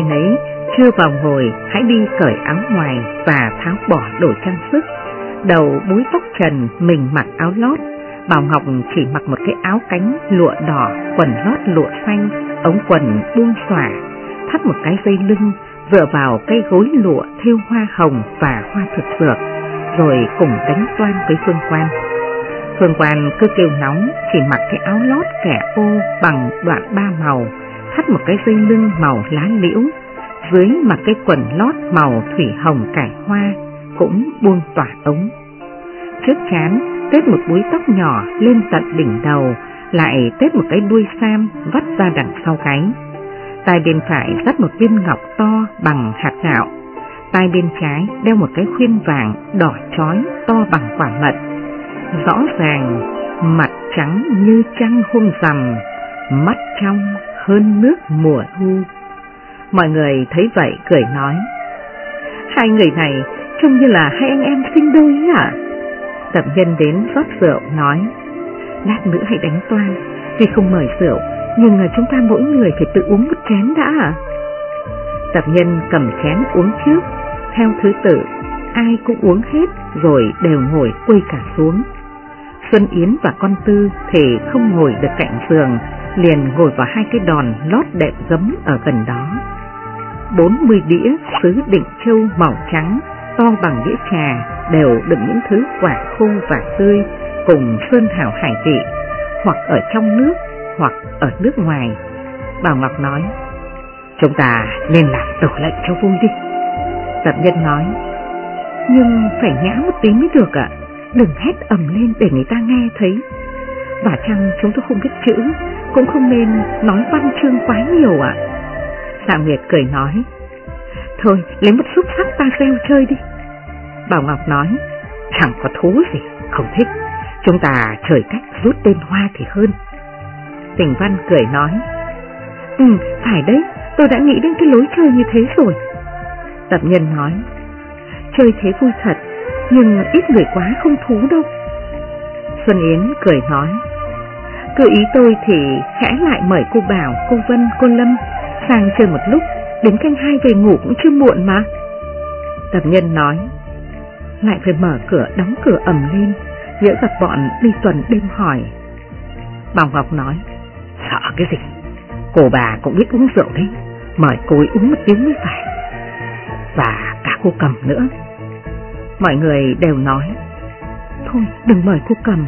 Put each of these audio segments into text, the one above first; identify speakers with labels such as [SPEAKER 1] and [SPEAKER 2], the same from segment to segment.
[SPEAKER 1] Ai nấy chưa vào ngồi hãy đi cởi áo ngoài và tháo bỏ đồ trang sức. Đầu búi tóc trần, mình mặc áo lót. Bảo Ngọc chỉ mặc một cái áo cánh lụa đỏ, quần lót lụa xanh, ống quần buông xòa, thắt một cái dây lưng, dựa vào cây gối lụa thêu hoa hồng và hoa thực dược, rồi cùng đánh toan với Phương Quan. Phương Quan cứ kêu nóng, chỉ mặc cái áo lót kẻ ô bằng đoạn ba màu, thắt một cái dây lưng màu lá liễu, dưới mà cái quần lót màu thủy hồng cải hoa, cũng buông tỏa ống. Trước chán, tết một búi tóc nhỏ lên tận đỉnh đầu, lại tết một cái đuôi sam vắt ra đằng sau cánh Tai bên phải dắt một viên ngọc to bằng hạt gạo, tai bên trái đeo một cái khuyên vàng đỏ chói to bằng quả mận. Rõ ràng, mặt trắng như trăng hôm rằm, mắt trong hơn nước mùa thu. Mọi người thấy vậy cười nói, hai người này trông như là hai anh em sinh đôi à? Tập nhân đến rót rượu nói, lát nữa hãy đánh toan, tuy không mời rượu, nhưng chúng ta mỗi người phải tự uống một chén đã à? Tập nhân cầm chén uống trước, theo thứ tự, ai cũng uống hết rồi đều ngồi quây cả xuống. Xuân Yến và con Tư thì không ngồi được cạnh giường, liền ngồi vào hai cái đòn lót đệm gấm ở gần đó. Bốn mươi đĩa sứ đỉnh châu màu trắng to bằng đĩa trà đều đựng những thứ quả khô và tươi cùng sơn hào hải vị, hoặc ở trong nước hoặc ở nước ngoài. Bảo Ngọc nói, chúng ta nên làm tổ lệnh cho vui đi. Tập nhân nói, nhưng phải nhã một tí mới được ạ, đừng hét ầm lên để người ta nghe thấy. Và chăng chúng tôi không biết chữ, cũng không nên nói văn chương quá nhiều ạ. Hạ Nguyệt cười nói, thôi lấy một xúc sắc ta gieo chơi đi. Bảo Ngọc nói, chẳng có thú gì, không thích, chúng ta trời cách rút tên hoa thì hơn. Tình Văn cười nói, Ừ, phải đấy, tôi đã nghĩ đến cái lối chơi như thế rồi. Tập nhân nói, chơi thế vui thật, nhưng ít người quá không thú đâu. Xuân Yến cười nói, cứ ý tôi thì khẽ lại mời cô Bảo, cô Vân, cô Lâm sang chơi một lúc, đến canh hai về ngủ cũng chưa muộn mà. Tập nhân nói, lại phải mở cửa đóng cửa ẩm lên, nhỡ gặp bọn đi tuần đêm hỏi. Bảo Ngọc nói, sợ cái gì, cô bà cũng biết uống rượu đấy, mời cô ấy uống một tiếng mới phải. Và cả cô cầm nữa. Mọi người đều nói, thôi đừng mời cô cầm,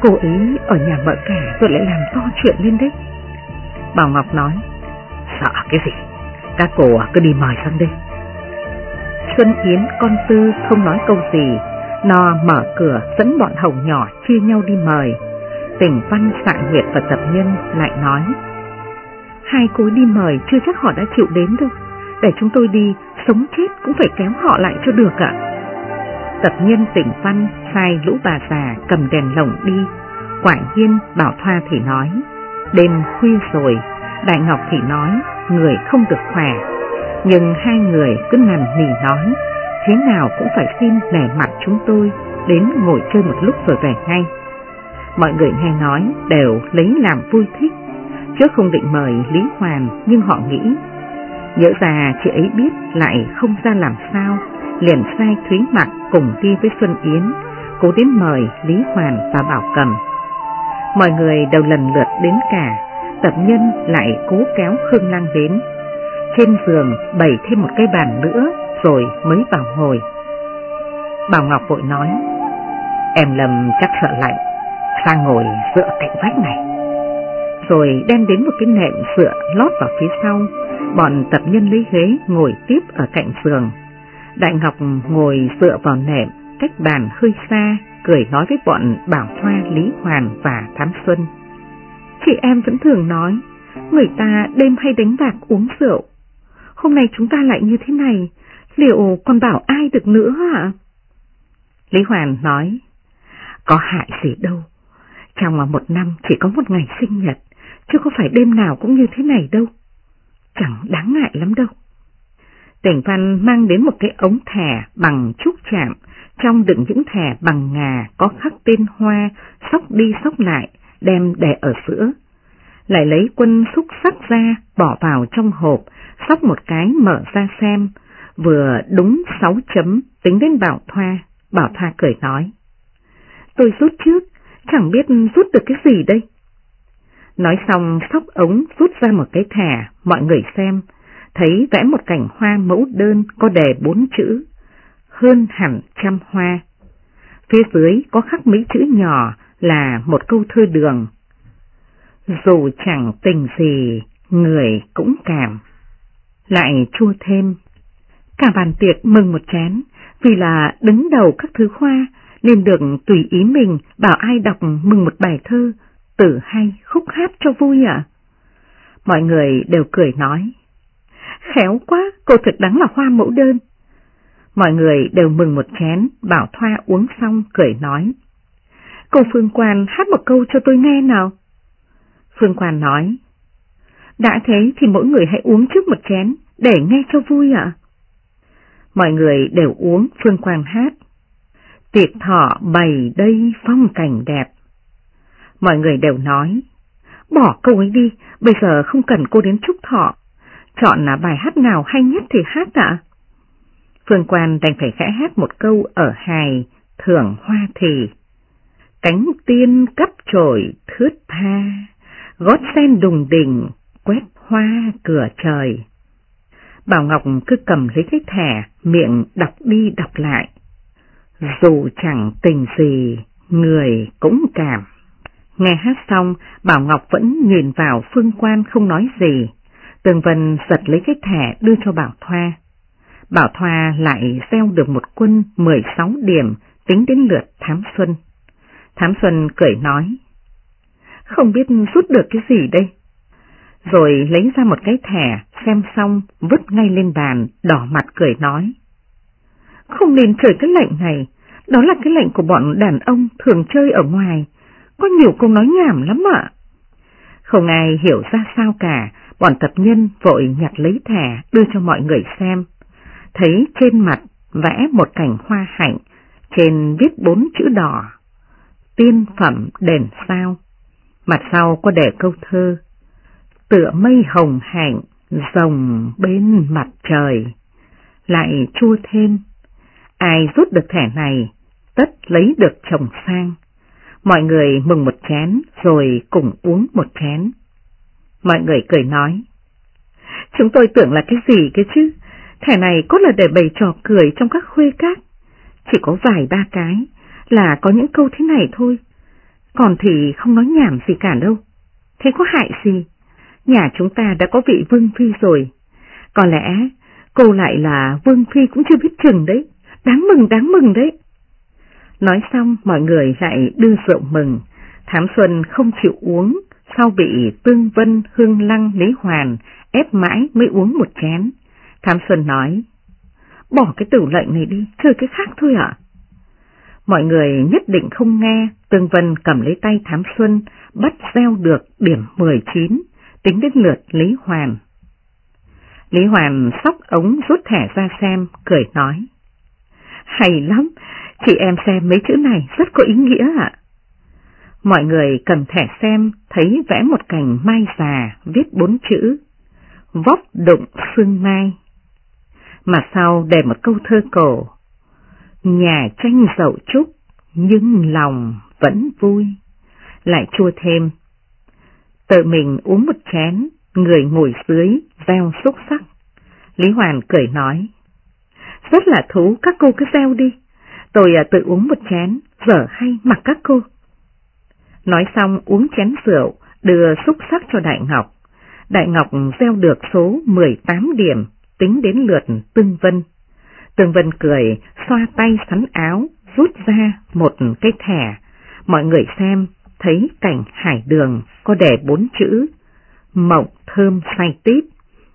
[SPEAKER 1] cô ấy ở nhà mợ cả rồi lại làm to chuyện lên đấy. Bảo Ngọc nói, sợ cái gì, các cô à, cứ đi mời sang đây. Xuân Yến con Tư không nói câu gì, nó mở cửa dẫn bọn hồng nhỏ chia nhau đi mời. Tỉnh Văn Xạ Nguyệt và Tập Nhân lại nói, hai cô đi mời chưa chắc họ đã chịu đến đâu, để chúng tôi đi, sống chết cũng phải kéo họ lại cho được ạ. Tập Nhân tỉnh Văn sai lũ bà già cầm đèn lồng đi, quả nhiên Bảo Thoa thì nói, đêm khuya rồi, Đại Ngọc thì nói, người không được khỏe, nhưng hai người cứ nằm nỉ nói, thế nào cũng phải xin nể mặt chúng tôi đến ngồi chơi một lúc rồi về ngay. Mọi người nghe nói đều lấy làm vui thích, chứ không định mời Lý Hoàn nhưng họ nghĩ, nhớ ra chị ấy biết lại không ra làm sao, liền sai Thúy Mặc cùng đi với Xuân Yến, cố đến mời Lý Hoàn và Bảo Cầm. Mọi người đều lần lượt đến cả, tập nhân lại cố kéo Khương Lăng đến. Trên giường bày thêm một cái bàn nữa rồi mới vào ngồi. Bảo Ngọc vội nói, em lầm chắc sợ lạnh, sang ngồi dựa cạnh vách này. Rồi đem đến một cái nệm dựa lót vào phía sau, bọn tập nhân lấy ghế ngồi tiếp ở cạnh giường. Đại Ngọc ngồi dựa vào nệm, cách bàn hơi xa, cười nói với bọn Bảo Thoa, Lý Hoàn và Thám Xuân. Chị em vẫn thường nói, người ta đêm hay đánh bạc uống rượu. Hôm nay chúng ta lại như thế này, liệu còn bảo ai được nữa hả? Lý Hoàn nói, có hại gì đâu, trong một năm chỉ có một ngày sinh nhật, chứ không phải đêm nào cũng như thế này đâu. Chẳng đáng ngại lắm đâu. Tỉnh Văn mang đến một cái ống thẻ bằng trúc chạm, trong đựng những thẻ bằng ngà có khắc tên hoa, sóc đi sóc lại, đem đè ở giữa. Lại lấy quân xúc sắc ra, bỏ vào trong hộp, sóc một cái mở ra xem, vừa đúng sáu chấm tính đến Bảo Thoa, Bảo Thoa cười nói. Tôi rút trước, chẳng biết rút được cái gì đây. Nói xong sóc ống rút ra một cái thẻ, mọi người xem, thấy vẽ một cảnh hoa mẫu đơn có đề bốn chữ, hơn hẳn trăm hoa. Phía dưới có khắc mấy chữ nhỏ là một câu thơ đường. Dù chẳng tình gì, người cũng cảm. Lại chua thêm. Cả bàn tiệc mừng một chén, vì là đứng đầu các thứ khoa, nên được tùy ý mình bảo ai đọc mừng một bài thơ, tử hay khúc hát cho vui ạ. Mọi người đều cười nói. Khéo quá, cô thật đáng là hoa mẫu đơn. Mọi người đều mừng một chén, bảo Thoa uống xong cười nói. Cô Phương Quan hát một câu cho tôi nghe nào. Phương Quan nói. Đã thế thì mỗi người hãy uống trước một chén, để nghe cho vui ạ. Mọi người đều uống Phương Quan hát. Tiệc thọ bày đây phong cảnh đẹp. Mọi người đều nói. Bỏ câu ấy đi, bây giờ không cần cô đến chúc thọ. Chọn là bài hát nào hay nhất thì hát ạ. Phương Quan đành phải khẽ hát một câu ở hài, thưởng hoa thì. Cánh tiên cấp trội thướt tha, gót sen đùng đỉnh, quét hoa cửa trời. Bảo Ngọc cứ cầm lấy cái thẻ, miệng đọc đi đọc lại. Dù chẳng tình gì, người cũng cảm. Nghe hát xong, Bảo Ngọc vẫn nhìn vào phương quan không nói gì. Tường Vân giật lấy cái thẻ đưa cho Bảo Thoa. Bảo Thoa lại gieo được một quân 16 điểm tính đến lượt Thám Xuân. Thám Xuân cười nói, không biết rút được cái gì đây. Rồi lấy ra một cái thẻ, xem xong, vứt ngay lên bàn, đỏ mặt cười nói. Không nên chơi cái lệnh này, đó là cái lệnh của bọn đàn ông thường chơi ở ngoài, có nhiều câu nói nhảm lắm ạ. Không ai hiểu ra sao cả, bọn tập nhân vội nhặt lấy thẻ đưa cho mọi người xem. Thấy trên mặt vẽ một cảnh hoa hạnh, trên viết bốn chữ đỏ, tiên phẩm đền sao. Mặt sau có để câu thơ, tựa mây hồng hạnh, rồng bên mặt trời. Lại chua thêm, ai rút được thẻ này, tất lấy được chồng sang. Mọi người mừng một chén rồi cùng uống một chén. Mọi người cười nói. Chúng tôi tưởng là cái gì cái chứ? Thẻ này có là để bày trò cười trong các khuê các. Chỉ có vài ba cái là có những câu thế này thôi. Còn thì không nói nhảm gì cả đâu. Thế có hại gì? Nhà chúng ta đã có vị Vương Phi rồi. Có lẽ cô lại là Vương Phi cũng chưa biết chừng đấy. Đáng mừng đáng mừng đấy. Nói xong mọi người lại đưa rượu mừng, Thám Xuân không chịu uống, sau bị Tương Vân, Hương Lăng, Lý Hoàn ép mãi mới uống một chén. Thám Xuân nói, bỏ cái tử lệnh này đi, chơi cái khác thôi ạ. Mọi người nhất định không nghe, Tương Vân cầm lấy tay Thám Xuân, bắt gieo được điểm 19, tính đến lượt Lý Hoàn. Lý Hoàn sóc ống rút thẻ ra xem, cười nói. Hay lắm, Chị em xem mấy chữ này rất có ý nghĩa ạ. Mọi người cầm thẻ xem thấy vẽ một cành mai già viết bốn chữ Vóc đụng phương mai. Mà sau để một câu thơ cổ Nhà tranh dậu trúc nhưng lòng vẫn vui. Lại chua thêm Tự mình uống một chén, người ngồi dưới, gieo xúc sắc. Lý Hoàn cười nói Rất là thú, các cô cứ gieo đi. Tôi à, tự uống một chén, dở hay mặc các cô. Nói xong uống chén rượu, đưa xúc sắc cho Đại Ngọc. Đại Ngọc gieo được số 18 điểm, tính đến lượt Tương Vân. Tương Vân cười, xoa tay sắn áo, rút ra một cái thẻ. Mọi người xem, thấy cảnh hải đường có đề bốn chữ Mộng thơm say tít,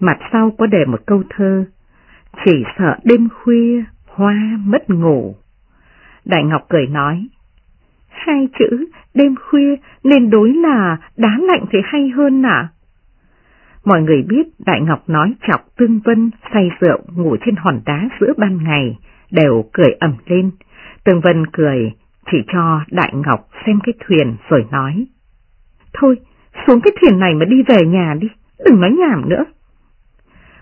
[SPEAKER 1] mặt sau có đề một câu thơ Chỉ sợ đêm khuya hoa mất ngủ. Đại Ngọc cười nói, hai chữ đêm khuya nên đối là đá lạnh thì hay hơn nào. Mọi người biết Đại Ngọc nói chọc Tương Vân say rượu ngủ trên hòn đá giữa ban ngày, đều cười ẩm lên. Tương Vân cười, chỉ cho Đại Ngọc xem cái thuyền rồi nói. Thôi, xuống cái thuyền này mà đi về nhà đi, đừng nói nhảm nữa.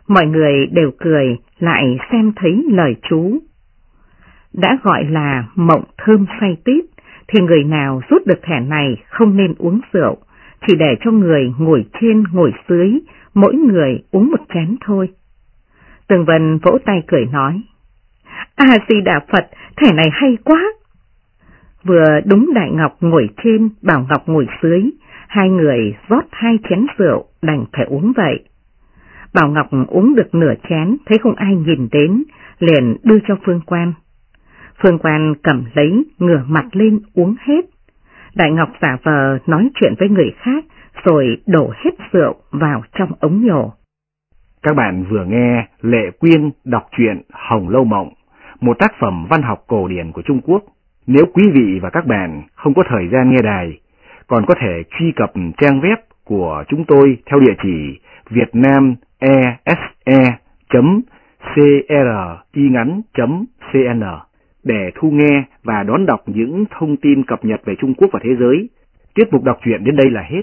[SPEAKER 1] Mọi người đều cười, lại xem thấy lời chú. Đã gọi là mộng thơm say tít, thì người nào rút được thẻ này không nên uống rượu, chỉ để cho người ngồi trên ngồi dưới, mỗi người uống một chén thôi. Tường Vân vỗ tay cười nói, A-di-đà Phật, thẻ này hay quá. Vừa đúng Đại Ngọc ngồi trên, Bảo Ngọc ngồi dưới, hai người rót hai chén rượu đành phải uống vậy. Bảo Ngọc uống được nửa chén, thấy không ai nhìn đến, liền đưa cho Phương Quan. Phương Quan cầm lấy, ngửa mặt lên uống hết. Đại Ngọc giả vờ nói chuyện với người khác, rồi đổ hết rượu vào trong ống nhổ.
[SPEAKER 2] Các bạn vừa nghe Lệ Quyên đọc truyện Hồng Lâu Mộng, một tác phẩm văn học cổ điển của Trung Quốc. Nếu quý vị và các bạn không có thời gian nghe đài, còn có thể truy cập trang web của chúng tôi theo địa chỉ vietnamese.cringắn.cn để thu nghe và đón đọc những thông tin cập nhật về Trung Quốc và thế giới. Tiết mục đọc truyện đến đây là hết.